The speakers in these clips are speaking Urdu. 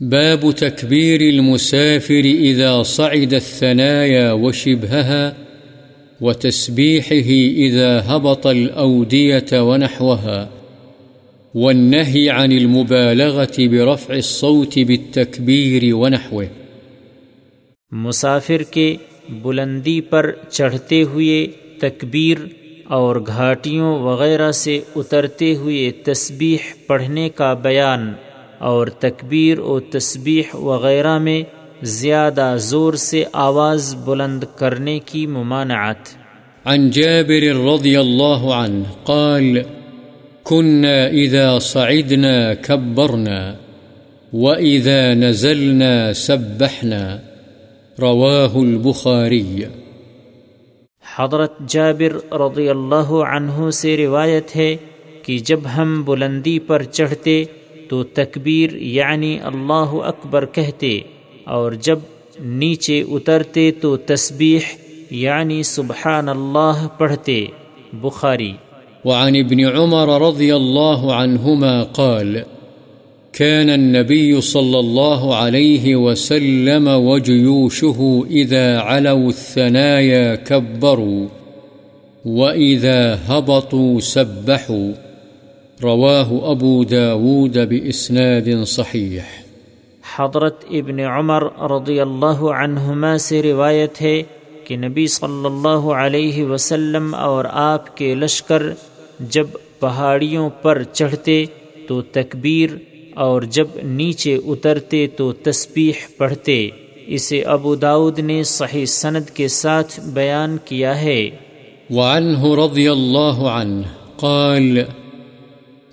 باب تكبير المسافر إذا صعد الثنايا وشبهها وتسبيحه إذا هبط الأودية ونحوها والنهي عن المبالغة برفع الصوت بالتكبير ونحوه. مسافر کے بلندی پر چڑھتے ہوئے تکبیر اور گھاٹیوں وغیرہ سے اترتے ہوئے تسبیح پڑھنے کا بیان اور تکبیر و تسبیح وغیرہ میں زیادہ زور سے آواز بلند کرنے کی ممانعت۔ عن جابر رضی اللہ عنہ قال كنا إذا صعدنا كبرنا وإذا نزلنا سبحنا رواه البخاري حضرت جابر رضی اللہ عنہ سے روایت ہے کہ جب ہم بلندی پر چڑھتے تو تکبیر یعنی اللہ اکبر کہتے اور جب نیچے اترتے تو تسبیح یعنی سبحان اللہ پڑھتے۔ بخاری۔ وعن ابن عمر رضي الله عنهما قال كان النبي صلى الله عليه وسلم وجيوشه إذا علوا الثنايا كبروا وإذا هبطوا سبحوا۔ رواه ابو داود باسناد صحیح۔ حضرت ابن عمر رضی اللہ عنہما سے روایت ہے کہ نبی صلی اللہ علیہ وسلم اور آپ کے لشکر جب پہاڑیوں پر چڑھتے تو تکبیر اور جب نیچے اترتے تو تسبیح پڑھتے۔ اسے ابو داود نے صحیح سند کے ساتھ بیان کیا ہے۔ وعنہ رضی اللہ عنہ قال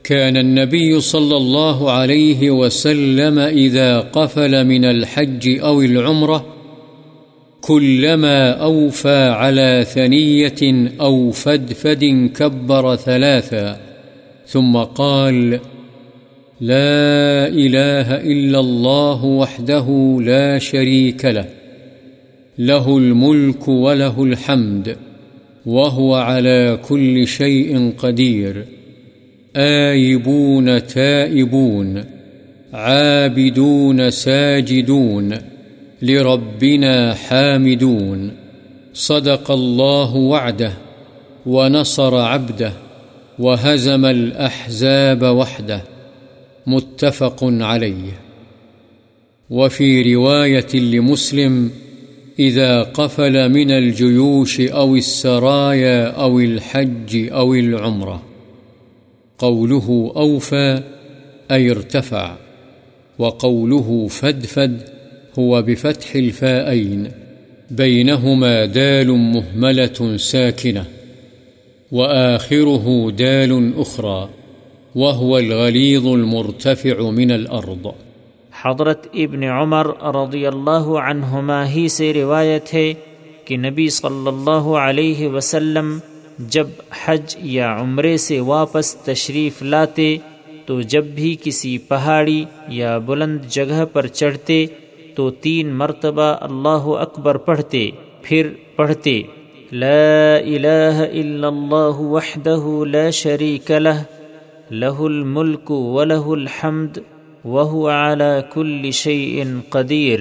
كان النبي صلى الله عليه وسلم إذا قفل من الحج أو العمرة كلما أوفى على ثنية أو فدفد كبر ثلاثا، ثم قال لا إله إلا الله وحده لا شريك له له الملك وله الحمد، وهو على كل شيء قدير. آيبون تائبون، عابدون ساجدون، لربنا حامدون. صدق الله وعده، ونصر عبده، وهزم الأحزاب وحده. متفق عليه. وفي رواية لمسلم، إذا قفل من الجيوش أو السرايا أو الحج أو العمره قوله أوفى، أي ارتفع، وقوله فدفد هو بفتح الفاءين بينهما دال مهملة ساكنة، وآخره دال أخرى، وهو الغليظ المرتفع من الأرض. حضرت ابن عمر رضی اللہ عنہما ہی سے روایت ہے کہ نبی صلی اللہ علیہ وسلم جب حج یا عمرے سے واپس تشریف لاتے، تو جب بھی کسی پہاڑی یا بلند جگہ پر چڑھتے، تو تین مرتبہ اللہ اکبر پڑھتے، پھر پڑھتے، لا الہ الا اللہ وحدہ لا شریک لہ لہ الملک ولہ الحمد وهو على كل شيء قدير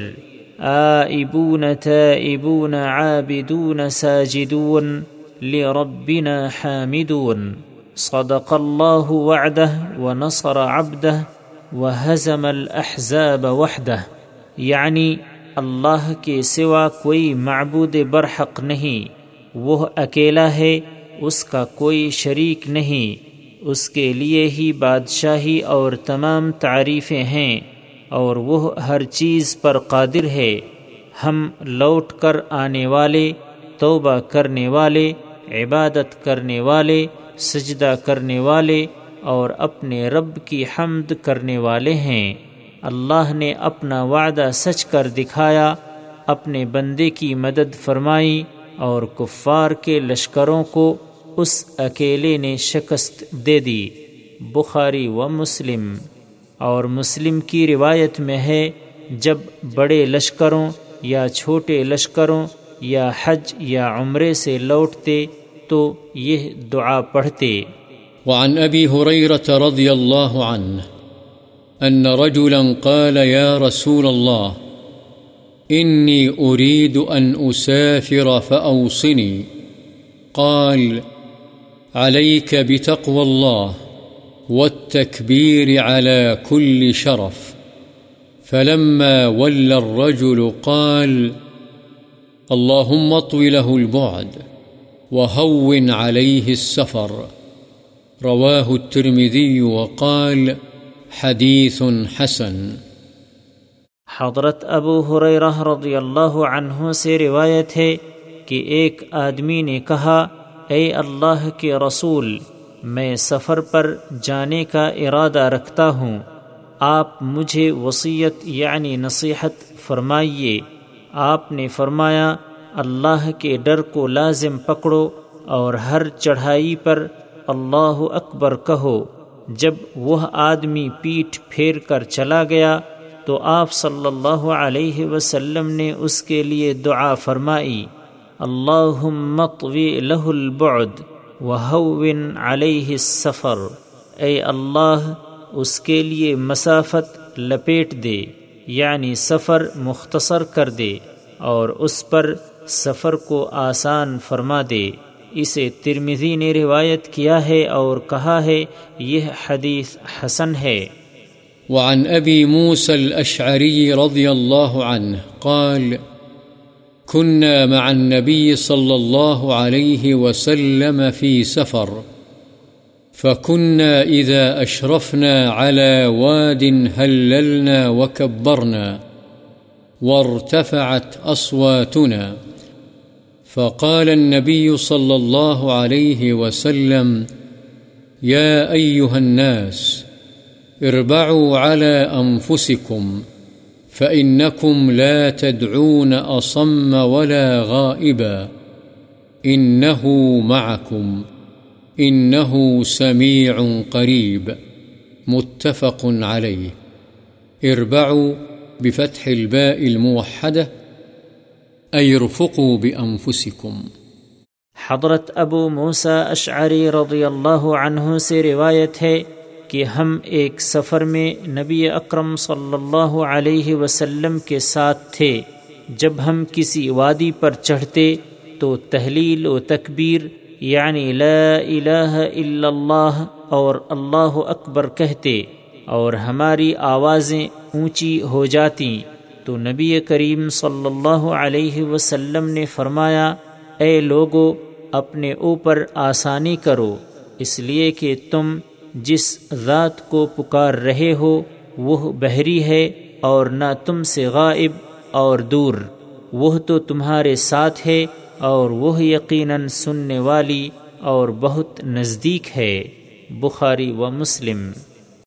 آئبون تائبون عابدون ساجدون۔ لربنا حامدون. صدق الله وعده ونصر عبده وهزم الأحزاب وحده. یعنی اللہ کے سوا کوئی معبود برحق نہیں، وہ اکیلا ہے، اس کا کوئی شریک نہیں۔ اس کے لیے ہی بادشاہی اور تمام تعریفیں ہیں، اور وہ ہر چیز پر قادر ہے۔ ہم لوٹ کر آنے والے، توبہ کرنے والے عبادت کرنے والے، سجدہ کرنے والے اور اپنے رب کی حمد کرنے والے ہیں۔ اللہ نے اپنا وعدہ سچ کر دکھایا، اپنے بندے کی مدد فرمائی اور کفار کے لشکروں کو اس اکیلے نے شکست دے دی۔ بخاری و مسلم۔ اور مسلم کی روایت میں ہے، جب بڑے لشکروں یا چھوٹے لشکروں یا حج یا عمرے سے لوٹتے تو یہ دعا پڑھتے۔ وعن ابی حریرت رضی اللہ عنہ أن رجلا قال يا رسول الله إني أريد أن أسافر فأوصني قال عليك بتقوى الله والتكبير على كل شرف فلما ولى الرجل قال اللهم اطو له البعد وهون عليه السفر. رواه الترمذي وقال حديث حسن. حضرت ابو حریرہ رضی اللہ عنہ سے روایت ہے کہ ایک آدمی نے کہا، اے اللہ کے رسول، میں سفر پر جانے کا ارادہ رکھتا ہوں۔ آپ مجھے وصیت یعنی نصیحت فرمائیے۔ آپ نے فرمایا، اللہ کے ڈر کو لازم پکڑو اور ہر چڑھائی پر اللہ اکبر کہو۔ جب وہ آدمی پیٹھ پھیر کر چلا گیا، تو آپ صلی اللہ علیہ وسلم نے اس کے لیے دعا فرمائی اللہ مطوی لہ البعد وہون علیہ السفر۔ اے اللہ، اس کے لیے مسافت لپیٹ دے۔ یعنی سفر مختصر کر دے اور اس پر سفر کو آسان فرما دے۔ اسے ترمزی نے روایت کیا ہے اور کہا ہے، یہ حدیث حسن ہے۔ وعن ابی موسى الاشعری رضی اللہ عنہ قال كنا مع النبي صلى الله عليه وسلم في سفر. فكنا إذا أشرفنا على واد هللنا وكبرنا وارتفعت أصواتنا فقال النبي صلى الله عليه وسلم يا أيها الناس اربعوا على أنفسكم فإنكم لا تدعون أصم ولا غائبا إنه معكم إنه سميع قريب، متفق عليه. اربعوا بفتح الباء الموحدة، أي رفقوا بأنفسكم. حضرت ابو موسا اشعری رضی اللہ عنہ سے روایت ہے کہ ہم ایک سفر میں نبی اکرم صلی اللہ علیہ وسلم کے ساتھ تھے۔ جب ہم کسی وادی پر چڑھتے تو تحلیل و تکبیر یعنی لا الہ الا اللہ اور اللہ اکبر کہتے اور ہماری آوازیں اونچی ہو جاتی۔ تو نبی کریم صلی اللہ علیہ وسلم نے فرمایا، اے لوگو، اپنے اوپر آسانی کرو، اس لیے کہ تم جس ذات کو پکار رہے ہو، وہ بحری ہے اور نہ تم سے غائب اور دور۔ وہ تو تمہارے ساتھ ہے اور وہ یقیناً سننے والی اور بہت نزدیک ہے بخاری و مسلم۔